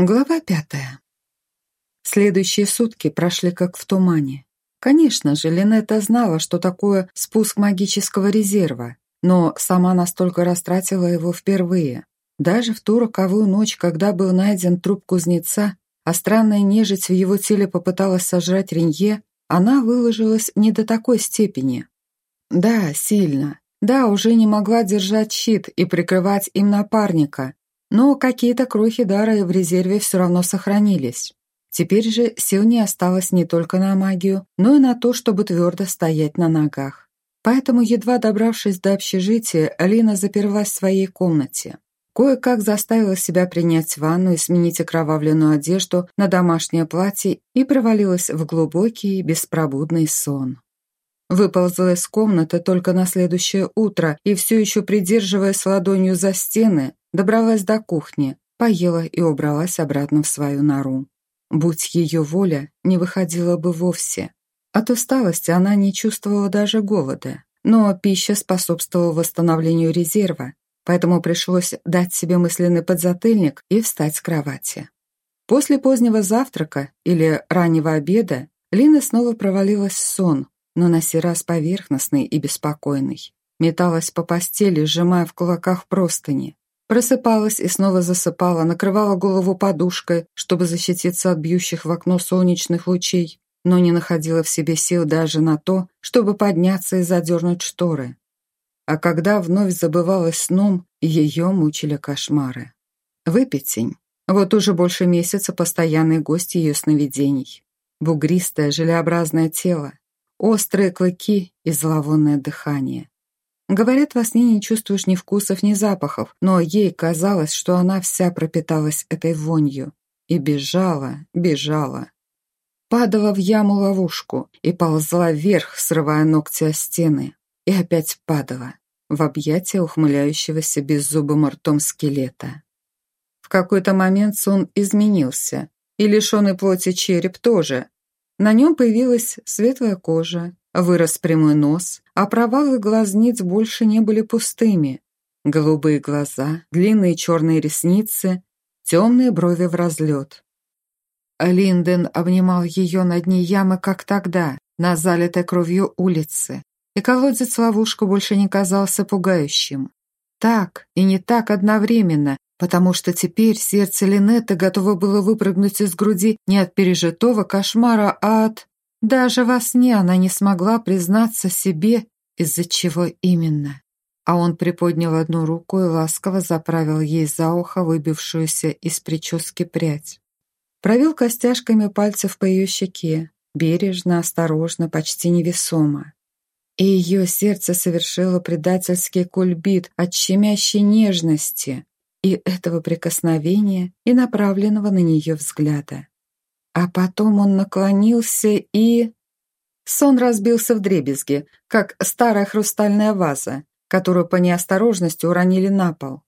Глава пятая. Следующие сутки прошли как в тумане. Конечно же, Линетта знала, что такое спуск магического резерва, но сама настолько растратила его впервые. Даже в ту роковую ночь, когда был найден труп кузнеца, а странная нежить в его теле попыталась сожрать Ренье, она выложилась не до такой степени. Да, сильно. Да, уже не могла держать щит и прикрывать им напарника, но какие-то крохи дара в резерве все равно сохранились. Теперь же сил не осталось не только на магию, но и на то, чтобы твердо стоять на ногах. Поэтому, едва добравшись до общежития, Алина заперлась в своей комнате. Кое-как заставила себя принять ванну и сменить окровавленную одежду на домашнее платье и провалилась в глубокий, беспробудный сон. Выползла из комнаты только на следующее утро и все еще придерживаясь ладонью за стены, добралась до кухни, поела и убралась обратно в свою нору. Будь ее воля, не выходила бы вовсе. От усталости она не чувствовала даже голода, но пища способствовала восстановлению резерва, поэтому пришлось дать себе мысленный подзатыльник и встать с кровати. После позднего завтрака или раннего обеда Лина снова провалилась в сон, но на сей раз поверхностный и беспокойный. Металась по постели, сжимая в кулаках простыни. Просыпалась и снова засыпала, накрывала голову подушкой, чтобы защититься от бьющих в окно солнечных лучей, но не находила в себе сил даже на то, чтобы подняться и задернуть шторы. А когда вновь забывалась сном, ее мучили кошмары. Выпятень. Вот уже больше месяца постоянный гость ее сновидений. Бугристое, желеобразное тело, острые клыки и зловонное дыхание. Говорят, во сне не чувствуешь ни вкусов, ни запахов, но ей казалось, что она вся пропиталась этой вонью. И бежала, бежала. Падала в яму-ловушку и ползла вверх, срывая ногти о стены. И опять падала в объятия ухмыляющегося беззубым ртом скелета. В какой-то момент сон изменился, и лишенный плоти череп тоже, на нем появилась светлая кожа, вырос прямой нос, а провалы глазниц больше не были пустыми. Голубые глаза, длинные черные ресницы, темные брови в разлет. Линден обнимал ее на дне ямы, как тогда, на залитой кровью улице, и колодец-ловушка больше не казался пугающим. Так и не так одновременно, потому что теперь сердце Линетты готово было выпрыгнуть из груди не от пережитого кошмара, а от... Даже во сне она не смогла признаться себе, из-за чего именно. А он приподнял одну руку и ласково заправил ей за ухо выбившуюся из прически прядь. Провел костяшками пальцев по ее щеке, бережно, осторожно, почти невесомо. И ее сердце совершило предательский кульбит от щемящей нежности, и этого прикосновения, и направленного на нее взгляда. А потом он наклонился и... Сон разбился в дребезги, как старая хрустальная ваза, которую по неосторожности уронили на пол.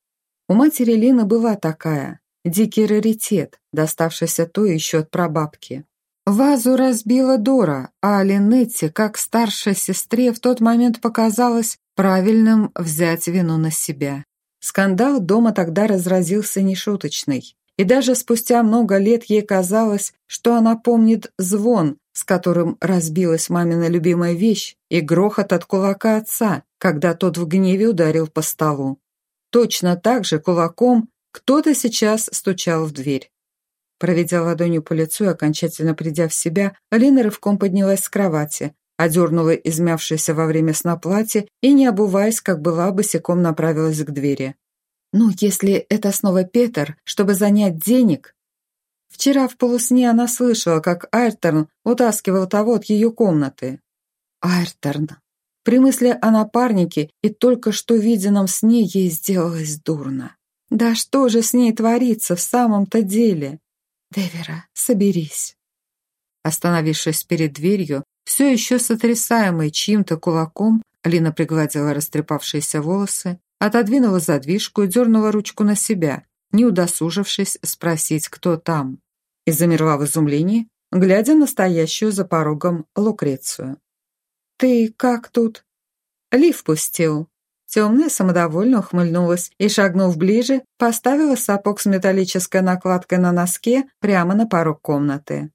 У матери Лины была такая, дикий раритет, доставшийся то еще от прабабки. Вазу разбила Дора, а Линетте, как старшей сестре, в тот момент показалось правильным взять вину на себя. Скандал дома тогда разразился нешуточный. И даже спустя много лет ей казалось, что она помнит звон, с которым разбилась мамина любимая вещь, и грохот от кулака отца, когда тот в гневе ударил по столу. Точно так же кулаком кто-то сейчас стучал в дверь. Проведя ладонью по лицу и окончательно придя в себя, Алина рывком поднялась с кровати, одернула измявшееся во время сна платье и, не обуваясь, как была, босиком направилась к двери. «Ну, если это снова Петр, чтобы занять денег...» Вчера в полусне она слышала, как Айрторн утаскивал того от ее комнаты. Айрторн. При мысли о напарнике и только что виденном сне ей сделалось дурно. Да что же с ней творится в самом-то деле? Девера, соберись. Остановившись перед дверью, все еще сотрясаемой чьим-то кулаком, Алина пригладила растрепавшиеся волосы, отодвинула задвижку и дернула ручку на себя, не удосужившись спросить, кто там. И замерла в изумлении, глядя на стоящую за порогом Лукрецию. «Ты как тут?» «Лив пустил», Темная самодовольно ухмыльнулась и, шагнув ближе, поставила сапог с металлической накладкой на носке прямо на порог комнаты.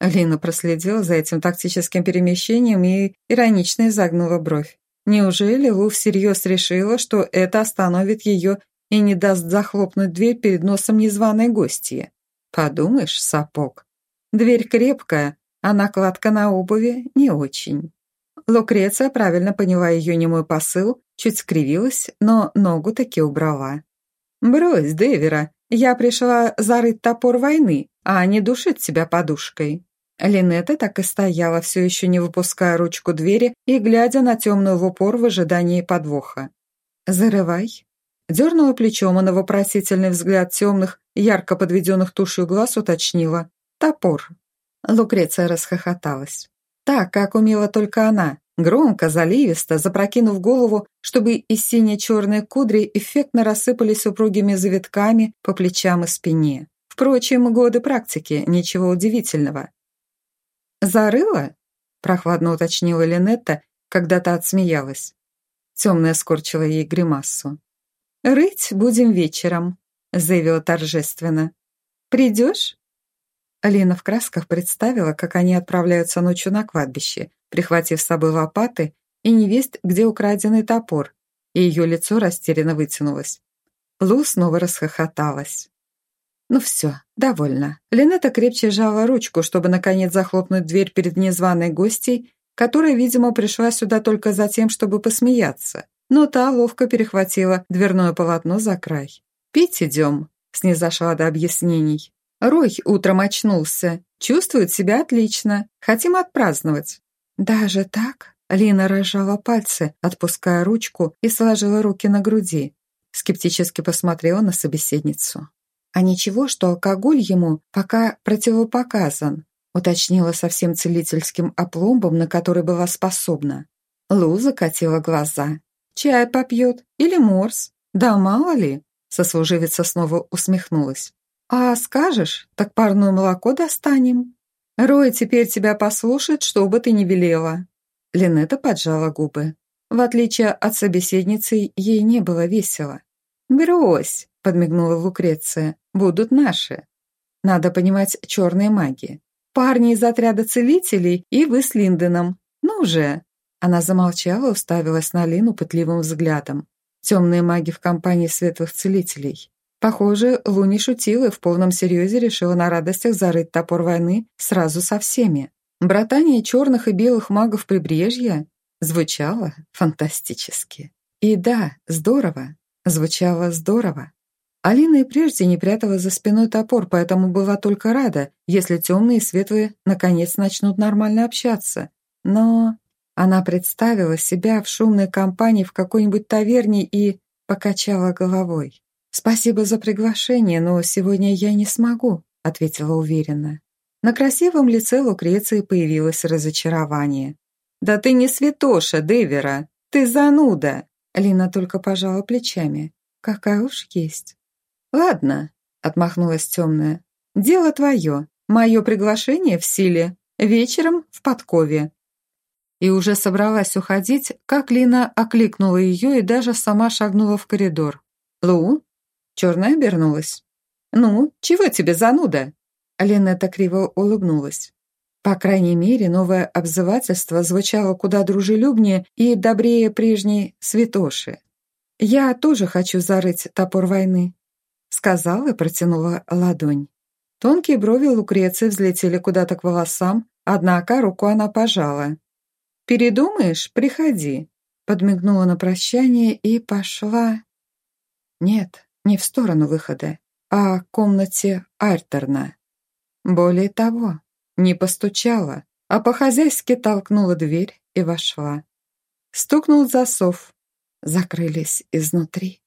Лина проследила за этим тактическим перемещением и иронично изогнула бровь. Неужели Лу всерьез решила, что это остановит ее и не даст захлопнуть дверь перед носом незваной гостьи? Подумаешь, сапог. Дверь крепкая, а накладка на обуви не очень. Лукреция правильно поняла ее немой посыл, чуть скривилась, но ногу таки убрала. «Брось, Дэвера, я пришла зарыть топор войны, а не душить себя подушкой». Линетта так и стояла, все еще не выпуская ручку двери и глядя на темную в упор в ожидании подвоха. «Зарывай». Дернула плечом, и на вопросительный взгляд темных, ярко подведенных тушью глаз уточнила. «Топор». Лукреция расхохоталась. Так, как умела только она, громко, заливисто, запрокинув голову, чтобы из сине-черной кудри эффектно рассыпались упругими завитками по плечам и спине. Впрочем, годы практики, ничего удивительного. «Зарыла?» – прохладно уточнила Линетта, когда-то отсмеялась. Темная скорчила ей гримассу. «Рыть будем вечером», – заявила торжественно. «Придешь?» Алина в красках представила, как они отправляются ночью на кладбище, прихватив с собой лопаты и невесть, где украденный топор, и ее лицо растерянно вытянулось. Лу снова расхохоталась. Ну все, довольно. Линета крепче сжала ручку, чтобы наконец захлопнуть дверь перед незваной гостьей, которая, видимо, пришла сюда только за тем, чтобы посмеяться. Но та ловко перехватила дверное полотно за край. «Пить идем», — снизошла до объяснений. Рой утром очнулся. Чувствует себя отлично. Хотим отпраздновать». «Даже так?» Лина разжала пальцы, отпуская ручку и сложила руки на груди. Скептически посмотрела на собеседницу. «А ничего, что алкоголь ему пока противопоказан», уточнила совсем целительским опломбом, на который была способна. Лу закатила глаза. «Чай попьет? Или морс? Да мало ли?» Сослуживица снова усмехнулась. «А скажешь, так парное молоко достанем. Рой теперь тебя послушает, что бы ты ни велела». Линета поджала губы. В отличие от собеседницы, ей не было весело. «Брось», — подмигнула Лукреция, — «будут наши». Надо понимать черные маги. Парни из отряда целителей и вы с Линденом. Ну же!» Она замолчала, уставилась на Лину пытливым взглядом. Темные маги в компании светлых целителей. Похоже, Лу не шутила и в полном серьезе решила на радостях зарыть топор войны сразу со всеми. Братание черных и белых магов прибрежья звучало фантастически. И да, здорово, звучало здорово. Алина и прежде не прятала за спиной топор, поэтому была только рада, если темные и светлые наконец начнут нормально общаться. Но она представила себя в шумной компании в какой-нибудь таверне и покачала головой. «Спасибо за приглашение, но сегодня я не смогу», — ответила уверенно. На красивом лице Лукреции появилось разочарование. «Да ты не святоша, Девера! Ты зануда!» Лина только пожала плечами. «Какая уж есть». «Ладно», — отмахнулась темная. «Дело твое. Мое приглашение в силе. Вечером в подкове». И уже собралась уходить, как Лина окликнула ее и даже сама шагнула в коридор. «Лу, Черная обернулась. «Ну, чего тебе, зануда?» Ленета криво улыбнулась. По крайней мере, новое обзывательство звучало куда дружелюбнее и добрее прежней святоши. «Я тоже хочу зарыть топор войны», — сказала и протянула ладонь. Тонкие брови Лукреции взлетели куда-то к волосам, однако руку она пожала. «Передумаешь? Приходи», — подмигнула на прощание и пошла. «Нет, не в сторону выхода, а к комнате Альтерна. Более того, не постучала, а по-хозяйски толкнула дверь и вошла. Стукнул засов. Закрылись изнутри.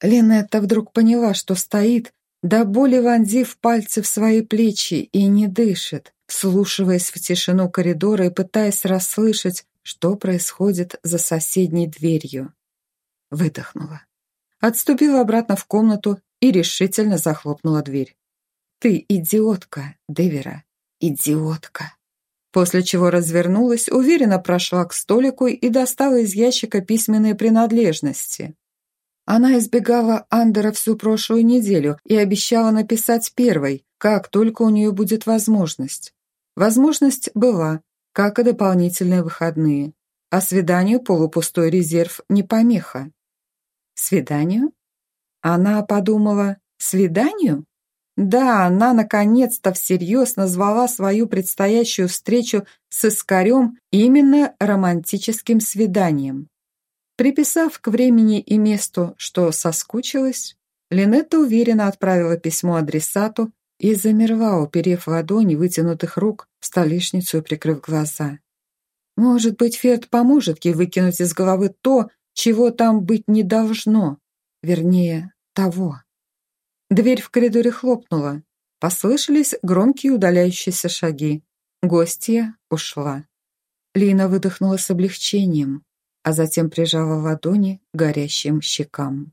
Линетта вдруг поняла, что стоит, до боли вонзив пальцы в свои плечи и не дышит, вслушиваясь в тишину коридора и пытаясь расслышать, что происходит за соседней дверью. Выдохнула отступила обратно в комнату и решительно захлопнула дверь. «Ты идиотка, Девера, идиотка!» после чего развернулась, уверенно прошла к столику и достала из ящика письменные принадлежности. Она избегала Андера всю прошлую неделю и обещала написать первой, как только у нее будет возможность. Возможность была, как и дополнительные выходные. А свиданию полупустой резерв не помеха. Свиданию? Она подумала, свиданию? Да, она наконец-то всерьез назвала свою предстоящую встречу с Искарем именно романтическим свиданием. Приписав к времени и месту, что соскучилась, Линетта уверенно отправила письмо адресату и замерла, уперев ладони вытянутых рук столешницу прикрыв глаза. Может быть, Ферд поможет ей выкинуть из головы то, чего там быть не должно, вернее, того. Дверь в коридоре хлопнула. Послышались громкие удаляющиеся шаги. Гостья ушла. Лина выдохнула с облегчением, а затем прижала ладони к горящим щекам.